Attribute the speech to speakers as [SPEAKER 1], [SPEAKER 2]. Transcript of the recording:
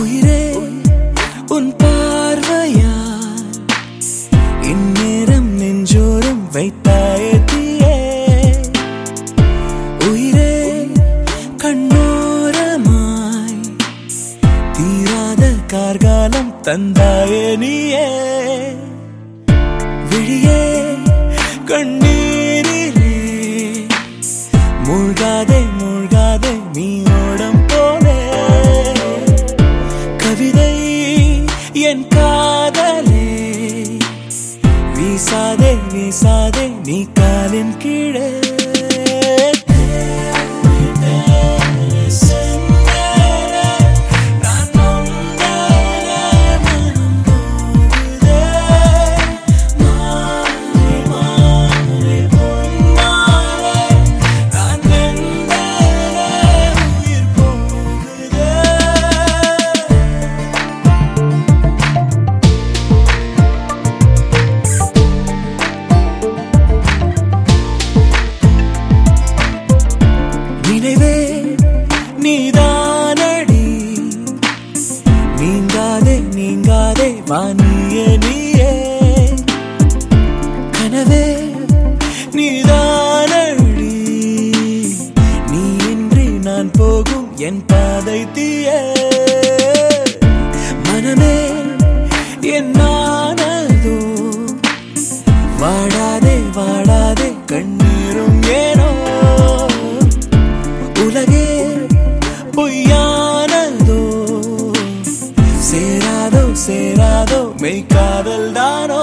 [SPEAKER 1] உயிரே உன் பார்வையால். இந்நேரம் நெஞ்சோரம் வைத்தாய தீயே. உயிரே கண்ணோரமாய். தீராத கார்காலம் தந்தாய நீயே. விழியே கண் பேசாதே நீ காலின் கீழே. நீங்காதே வானிய நீயே. கனவே நீதானழி நீயின்றி நான் போகும் என் பாதை தீய. மனமே என்ன மெய்காதல் தானோ?